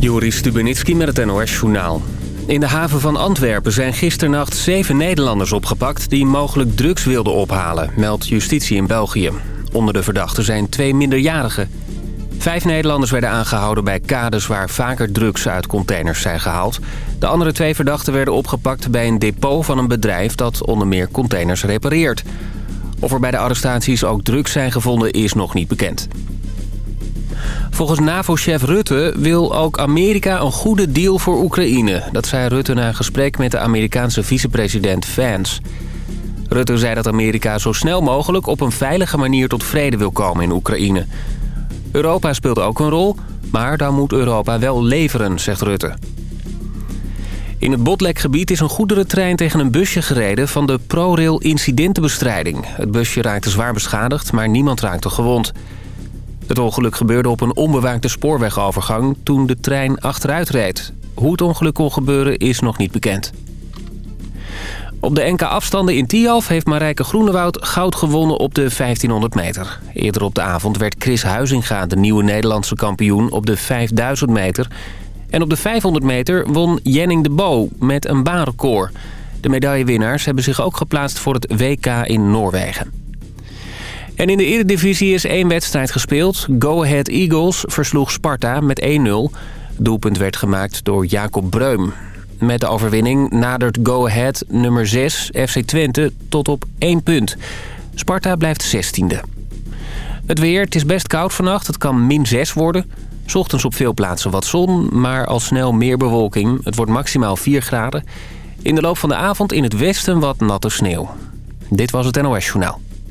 Joris Stubenitski met het NOS-journaal. In de haven van Antwerpen zijn gisternacht zeven Nederlanders opgepakt... die mogelijk drugs wilden ophalen, meldt justitie in België. Onder de verdachten zijn twee minderjarigen. Vijf Nederlanders werden aangehouden bij kades waar vaker drugs uit containers zijn gehaald. De andere twee verdachten werden opgepakt bij een depot van een bedrijf... dat onder meer containers repareert. Of er bij de arrestaties ook drugs zijn gevonden is nog niet bekend. Volgens NAVO-chef Rutte wil ook Amerika een goede deal voor Oekraïne. Dat zei Rutte na een gesprek met de Amerikaanse vicepresident Vance. Rutte zei dat Amerika zo snel mogelijk op een veilige manier tot vrede wil komen in Oekraïne. Europa speelt ook een rol, maar dan moet Europa wel leveren, zegt Rutte. In het Botlekgebied is een goederentrein tegen een busje gereden van de ProRail incidentenbestrijding. Het busje raakte zwaar beschadigd, maar niemand raakte gewond. Het ongeluk gebeurde op een onbewaakte spoorwegovergang toen de trein achteruit reed. Hoe het ongeluk kon gebeuren is nog niet bekend. Op de NK afstanden in Tialf heeft Marijke Groenewoud goud gewonnen op de 1500 meter. Eerder op de avond werd Chris Huizinga de nieuwe Nederlandse kampioen op de 5000 meter. En op de 500 meter won Jenning de Bo met een baanrecord. De medaillewinnaars hebben zich ook geplaatst voor het WK in Noorwegen. En in de Eredivisie is één wedstrijd gespeeld. Go Ahead Eagles versloeg Sparta met 1-0. Doelpunt werd gemaakt door Jacob Breum. Met de overwinning nadert Go Ahead nummer 6 FC Twente tot op 1 punt. Sparta blijft 16e. Het weer, het is best koud vannacht. Het kan min 6 worden. Ochtends op veel plaatsen wat zon, maar al snel meer bewolking. Het wordt maximaal 4 graden. In de loop van de avond in het westen wat natte sneeuw. Dit was het NOS Journaal.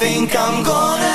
think I'm gonna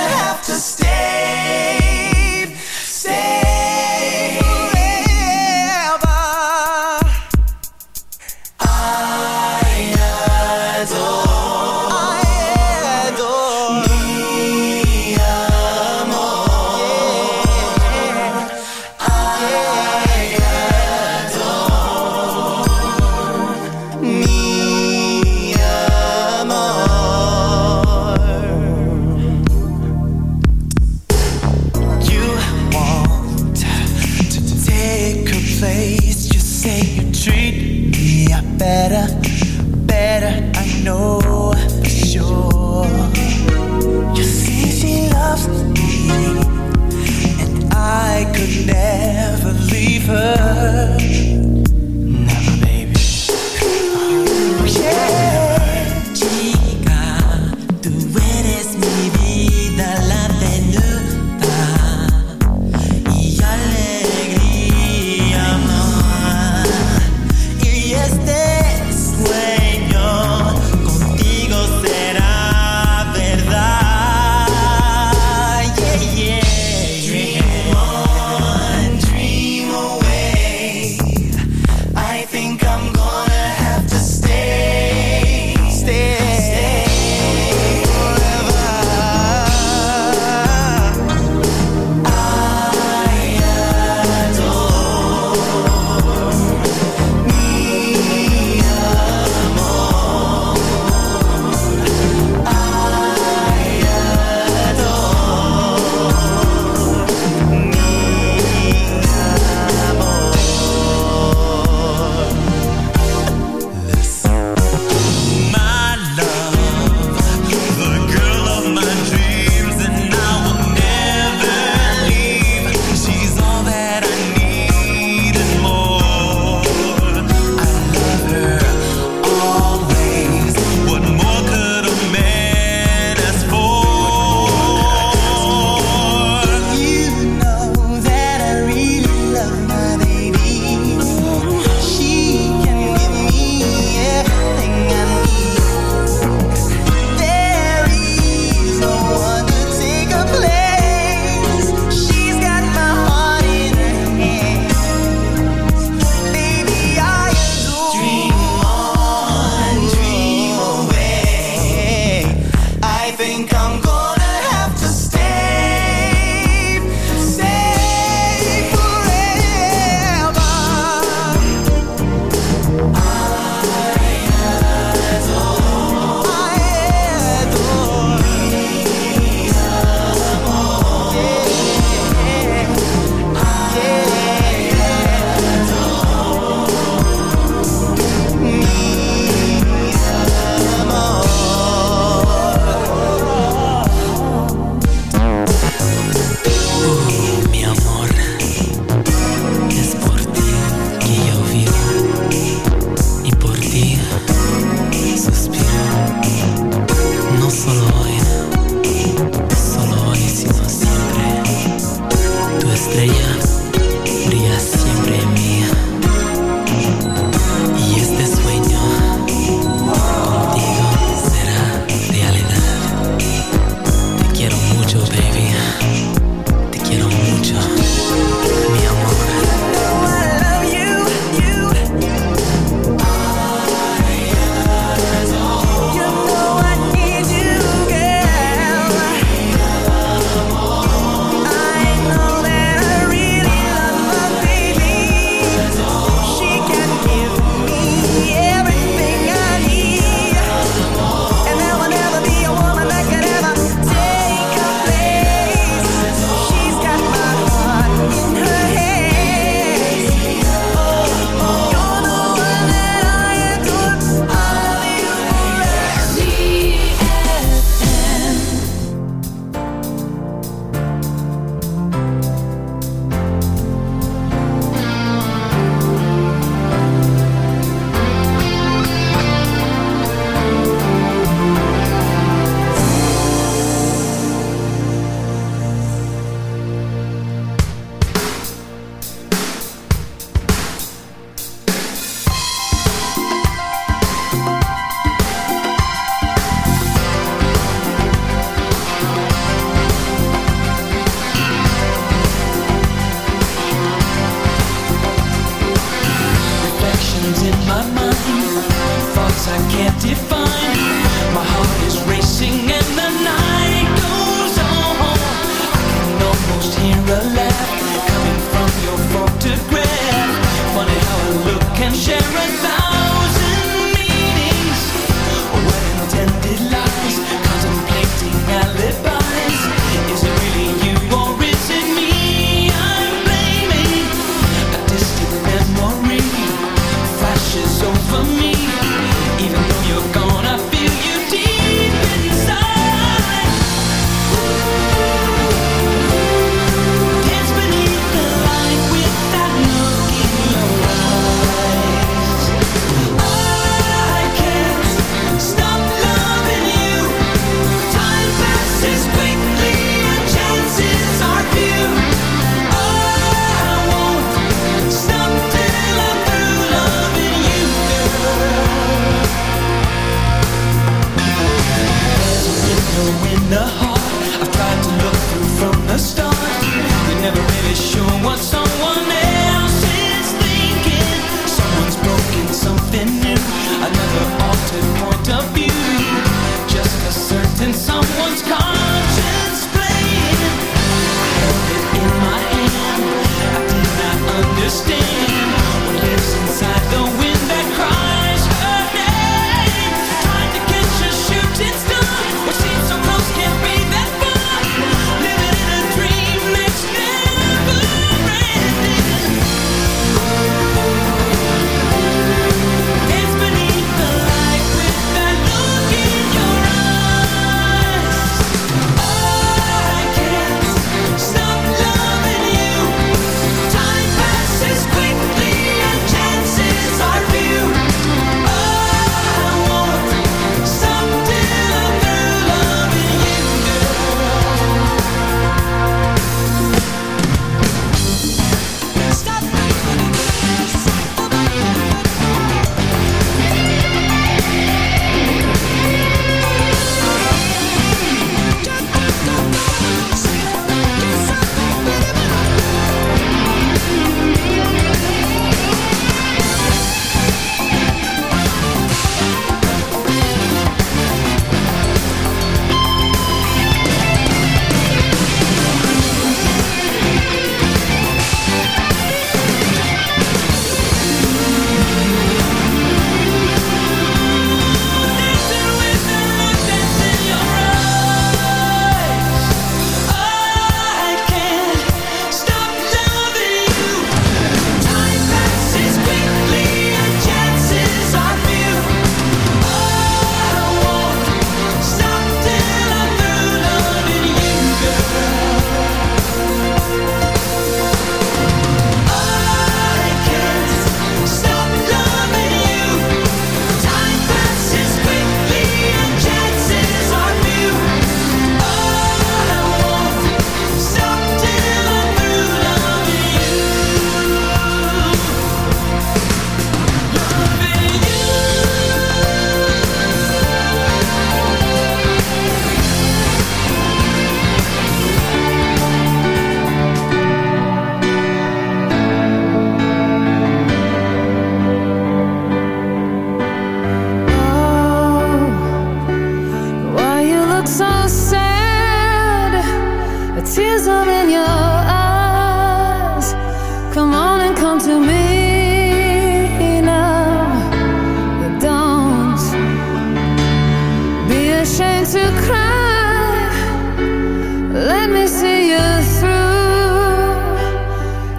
Let me see you through.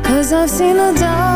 Cause I've seen the dark.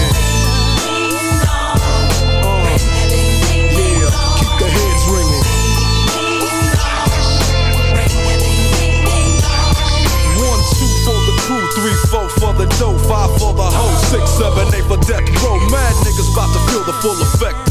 The dough, five for the hoe, six, seven, eight for death row. Mad niggas about to feel the full effect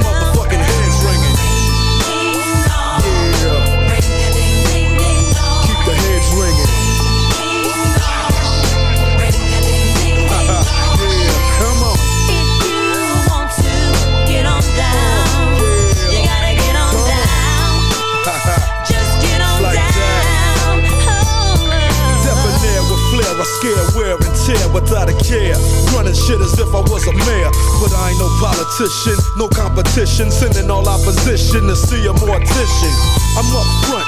no competition. Sending all opposition to see a mortician. I'm up front,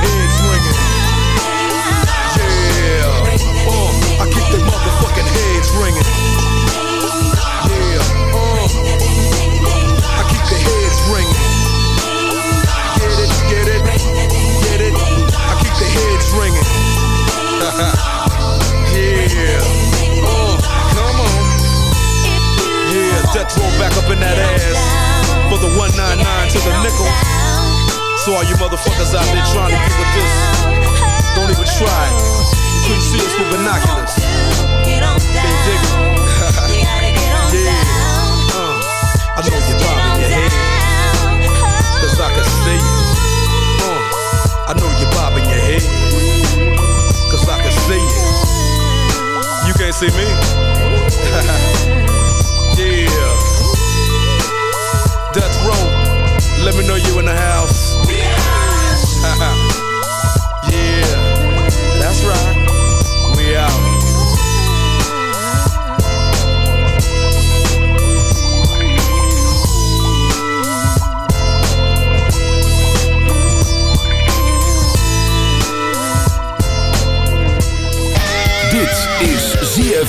heads ringing. Yeah, uh, I keep they motherfucking heads ringing. Yeah, uh, I keep the heads ringing. Get it, get it, get it. I keep the heads ringing. yeah, uh, come on. Yeah, death row back up in that ass. For the 199 to the nickel. So all you motherfuckers out there trying to get with this, don't even try. You couldn't see us with binoculars. They dig it. yeah. Uh, I know you're bobbing your head. Cause I can see you. Uh, I know you're bobbing your head. Cause I can see you. You can't see me?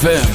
ZFM.